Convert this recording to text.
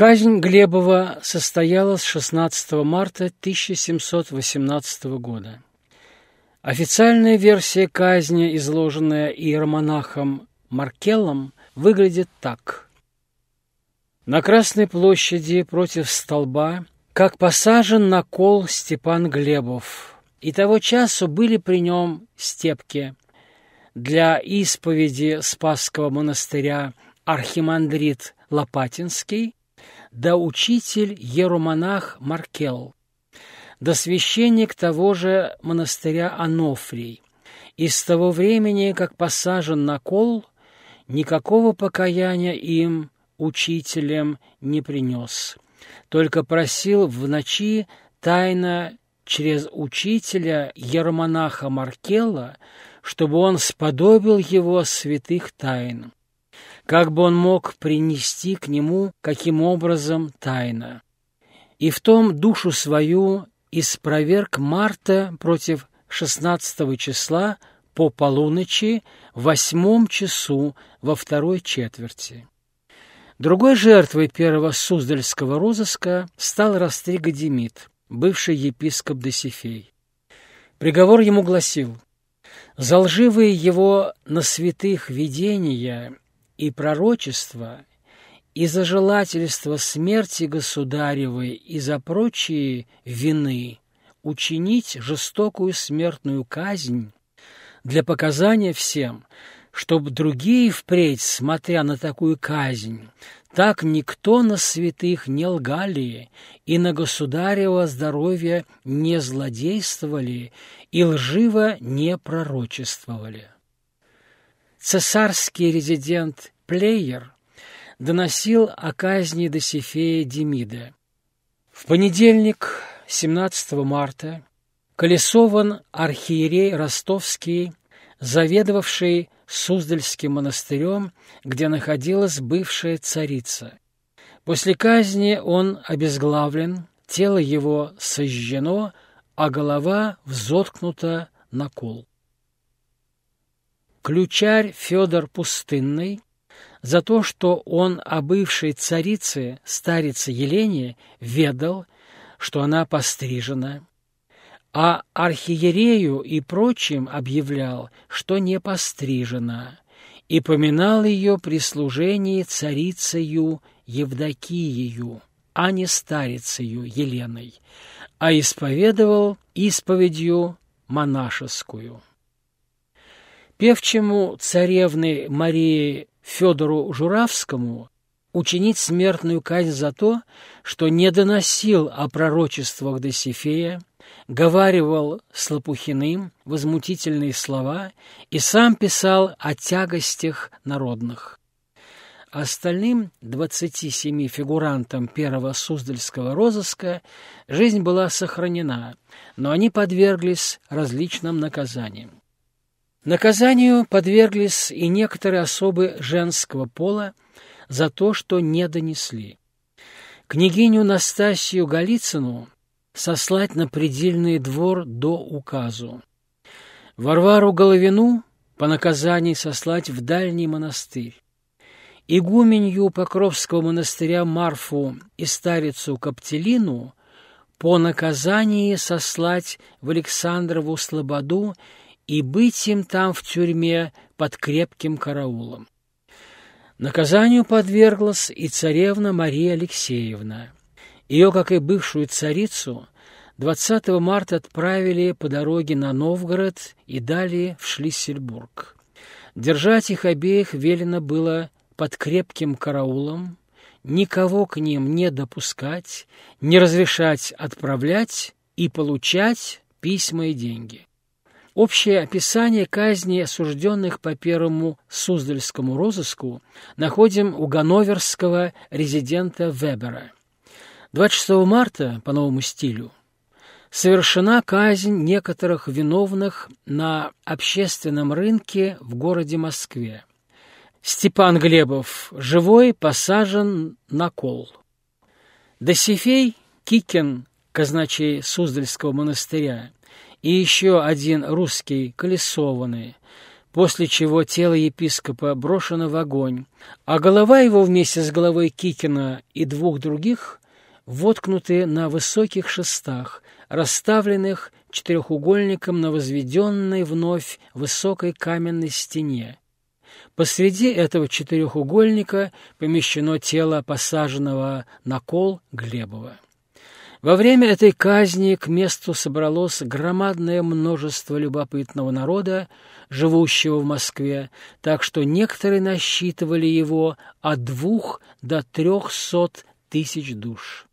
Казнь Глебова состоялась 16 марта 1718 года. Официальная версия казни, изложенная иеромонахом Маркеллом, выглядит так. На Красной площади против столба, как посажен на кол Степан Глебов, и того часу были при нем степки для исповеди Спасского монастыря архимандрит Лопатинский да учитель Еромонах Маркел, да священник того же монастыря Анофрий. И с того времени, как посажен на кол, никакого покаяния им, учителем, не принес, только просил в ночи тайно через учителя Еромонаха Маркела, чтобы он сподобил его святых тайн как бы он мог принести к нему каким образом тайно. И в том душу свою испроверг Марта против 16 числа по полуночи в восьмом часу во второй четверти. Другой жертвой первого Суздальского розыска стал Растрига Демид, бывший епископ Досифей. Приговор ему гласил «За лживые его на святых видения и пророчества, и за желательство смерти государевой, и за прочие вины учинить жестокую смертную казнь для показания всем, чтобы другие впредь, смотря на такую казнь, так никто на святых не лгали и на государево здоровье не злодействовали и лживо не пророчествовали. Цесарский резидент Плеер доносил о казни Досифея Демида. В понедельник, 17 марта, Колесован архиерей Ростовский, заведовавший Суздальским монастырем, где находилась бывшая царица. После казни он обезглавлен, тело его сожжено, а голова взоткнута на кол ключарь Федор Пустынный за то, что он о бывшей царице, старице Елене, ведал, что она пострижена, а архиерею и прочим объявлял, что не пострижена, и поминал ее при служении царицею Евдокиею, а не старицею Еленой, а исповедовал исповедью монашескую. Певчему царевны Марии Федору Журавскому учинить смертную казнь за то, что не доносил о пророчествах Досифея, говаривал с Лопухиным возмутительные слова и сам писал о тягостях народных. Остальным 27 фигурантам первого Суздальского розыска жизнь была сохранена, но они подверглись различным наказаниям. Наказанию подверглись и некоторые особы женского пола за то, что не донесли. Княгиню Настасью Голицыну сослать на предельный двор до указу. Варвару Головину по наказанию сослать в дальний монастырь. Игуменью Покровского монастыря Марфу и старицу Каптелину по наказанию сослать в Александрову Слободу и быть им там в тюрьме под крепким караулом. Наказанию подверглась и царевна Мария Алексеевна. Ее, как и бывшую царицу, 20 марта отправили по дороге на Новгород и далее в Шлиссельбург. Держать их обеих велено было под крепким караулом, никого к ним не допускать, не разрешать отправлять и получать письма и деньги. Общее описание казни осужденных по первому Суздальскому розыску находим у ганноверского резидента Вебера. 26 марта, по новому стилю, совершена казнь некоторых виновных на общественном рынке в городе Москве. Степан Глебов, живой, посажен на кол. Досифей Кикин, казначей Суздальского монастыря, и еще один русский колесованный после чего тело епископа брошено в огонь, а голова его вместе с головой Кикина и двух других воткнуты на высоких шестах, расставленных четырехугольником на возведенной вновь высокой каменной стене. Посреди этого четырехугольника помещено тело посаженного на кол Глебова. Во время этой казни к месту собралось громадное множество любопытного народа, живущего в Москве, так что некоторые насчитывали его от двух до трехсот тысяч душ.